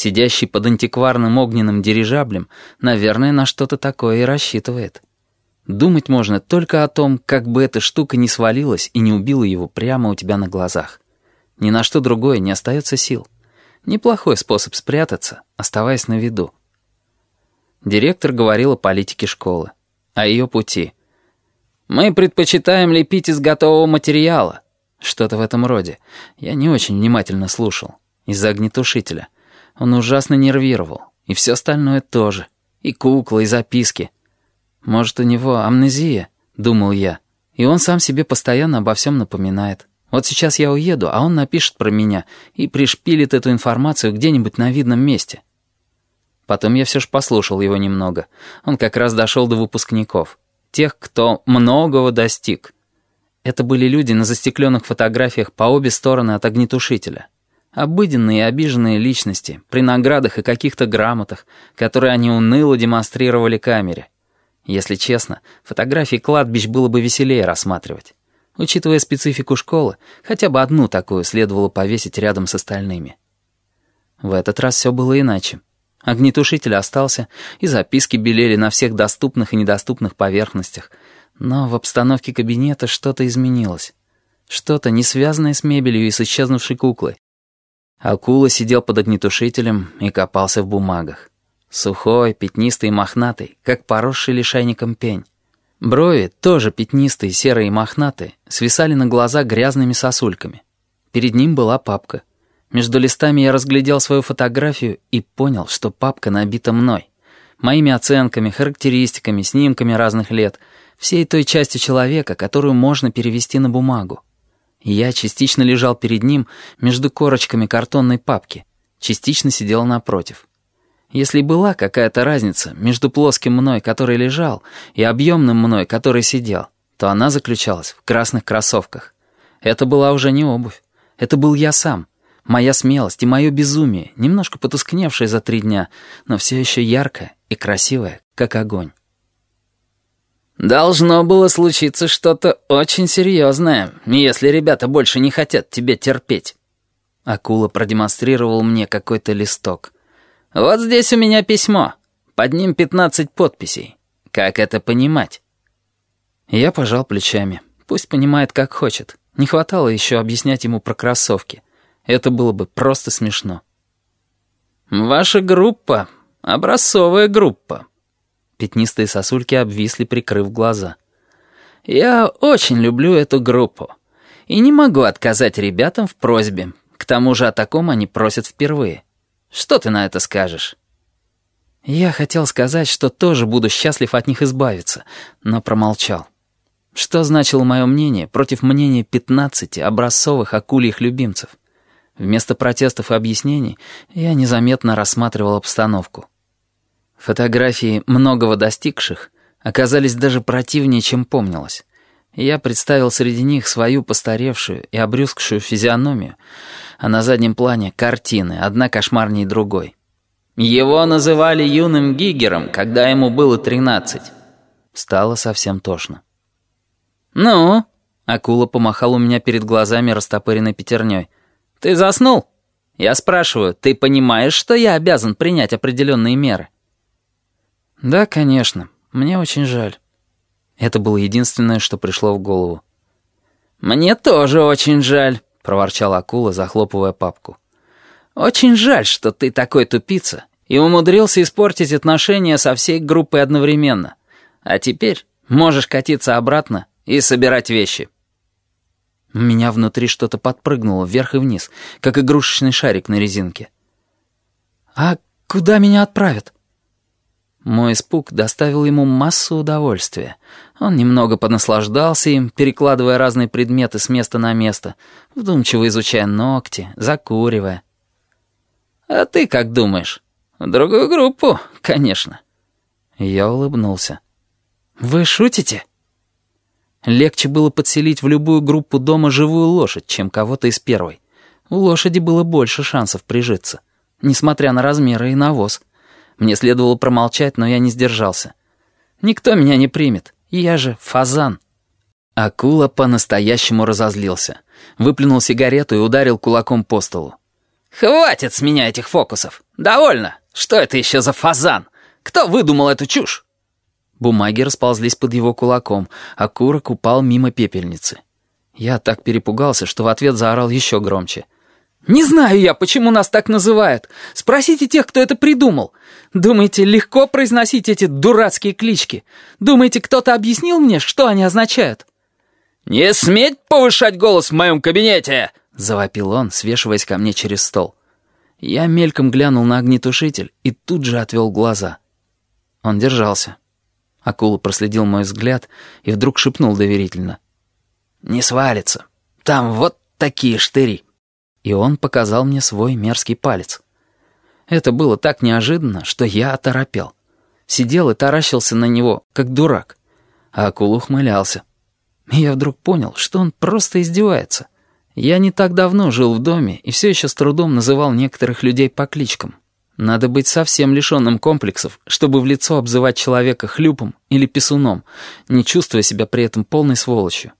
Сидящий под антикварным огненным дирижаблем, наверное, на что-то такое и рассчитывает. Думать можно только о том, как бы эта штука не свалилась и не убила его прямо у тебя на глазах. Ни на что другое не остается сил. Неплохой способ спрятаться, оставаясь на виду. Директор говорил о политике школы, о ее пути. «Мы предпочитаем лепить из готового материала». Что-то в этом роде. Я не очень внимательно слушал. Из-за огнетушителя. Он ужасно нервировал. И все остальное тоже. И куклы, и записки. Может, у него амнезия, думал я. И он сам себе постоянно обо всем напоминает. Вот сейчас я уеду, а он напишет про меня и пришпилит эту информацию где-нибудь на видном месте. Потом я все же послушал его немного. Он как раз дошел до выпускников. Тех, кто многого достиг. Это были люди на застекленных фотографиях по обе стороны от огнетушителя. Обыденные и обиженные личности, при наградах и каких-то грамотах, которые они уныло демонстрировали камере. Если честно, фотографии кладбищ было бы веселее рассматривать. Учитывая специфику школы, хотя бы одну такую следовало повесить рядом с остальными. В этот раз все было иначе. Огнетушитель остался, и записки белели на всех доступных и недоступных поверхностях. Но в обстановке кабинета что-то изменилось. Что-то, не связанное с мебелью и с исчезнувшей куклой. Акула сидел под огнетушителем и копался в бумагах. Сухой, пятнистый и мохнатый, как поросший лишайником пень. Брови, тоже пятнистые, серые и мохнатые, свисали на глаза грязными сосульками. Перед ним была папка. Между листами я разглядел свою фотографию и понял, что папка набита мной. Моими оценками, характеристиками, снимками разных лет, всей той части человека, которую можно перевести на бумагу. Я частично лежал перед ним между корочками картонной папки, частично сидел напротив. Если была какая-то разница между плоским мной, который лежал, и объемным мной, который сидел, то она заключалась в красных кроссовках. Это была уже не обувь. Это был я сам. Моя смелость и мое безумие, немножко потускневшее за три дня, но все еще яркое и красивое, как огонь. «Должно было случиться что-то очень серьезное, если ребята больше не хотят тебя терпеть». Акула продемонстрировал мне какой-то листок — «Вот здесь у меня письмо. Под ним пятнадцать подписей. Как это понимать?» Я пожал плечами. Пусть понимает, как хочет. Не хватало еще объяснять ему про кроссовки. Это было бы просто смешно. «Ваша группа — образцовая группа». Пятнистые сосульки обвисли, прикрыв глаза. «Я очень люблю эту группу. И не могу отказать ребятам в просьбе. К тому же о таком они просят впервые. Что ты на это скажешь?» Я хотел сказать, что тоже буду счастлив от них избавиться, но промолчал. Что значило мое мнение против мнения пятнадцати образцовых акульих любимцев? Вместо протестов и объяснений я незаметно рассматривал обстановку. Фотографии многого достигших оказались даже противнее, чем помнилось. Я представил среди них свою постаревшую и обрюзгшую физиономию, а на заднем плане — картины, одна кошмарнее другой. Его называли юным Гигером, когда ему было тринадцать. Стало совсем тошно. «Ну?» — акула помахал у меня перед глазами растопыренной пятерней. «Ты заснул?» «Я спрашиваю, ты понимаешь, что я обязан принять определенные меры?» «Да, конечно. Мне очень жаль». Это было единственное, что пришло в голову. «Мне тоже очень жаль», — проворчала акула, захлопывая папку. «Очень жаль, что ты такой тупица и умудрился испортить отношения со всей группой одновременно. А теперь можешь катиться обратно и собирать вещи». Меня внутри что-то подпрыгнуло вверх и вниз, как игрушечный шарик на резинке. «А куда меня отправят?» Мой испуг доставил ему массу удовольствия. Он немного понаслаждался им, перекладывая разные предметы с места на место, вдумчиво изучая ногти, закуривая. «А ты как думаешь? В другую группу, конечно». Я улыбнулся. «Вы шутите?» Легче было подселить в любую группу дома живую лошадь, чем кого-то из первой. У лошади было больше шансов прижиться, несмотря на размеры и навоз. Мне следовало промолчать, но я не сдержался. «Никто меня не примет. Я же фазан». Акула по-настоящему разозлился. Выплюнул сигарету и ударил кулаком по столу. «Хватит с меня этих фокусов! Довольно. Что это еще за фазан? Кто выдумал эту чушь?» Бумаги расползлись под его кулаком, а курок упал мимо пепельницы. Я так перепугался, что в ответ заорал еще громче. «Не знаю я, почему нас так называют. Спросите тех, кто это придумал. Думаете, легко произносить эти дурацкие клички? Думаете, кто-то объяснил мне, что они означают?» «Не сметь повышать голос в моем кабинете!» — завопил он, свешиваясь ко мне через стол. Я мельком глянул на огнетушитель и тут же отвел глаза. Он держался. Акула проследил мой взгляд и вдруг шепнул доверительно. «Не свалится. Там вот такие штыри». И он показал мне свой мерзкий палец. Это было так неожиданно, что я оторопел. Сидел и таращился на него, как дурак. А акула ухмылялся. И я вдруг понял, что он просто издевается. Я не так давно жил в доме и все еще с трудом называл некоторых людей по кличкам. Надо быть совсем лишенным комплексов, чтобы в лицо обзывать человека хлюпом или писуном, не чувствуя себя при этом полной сволочью.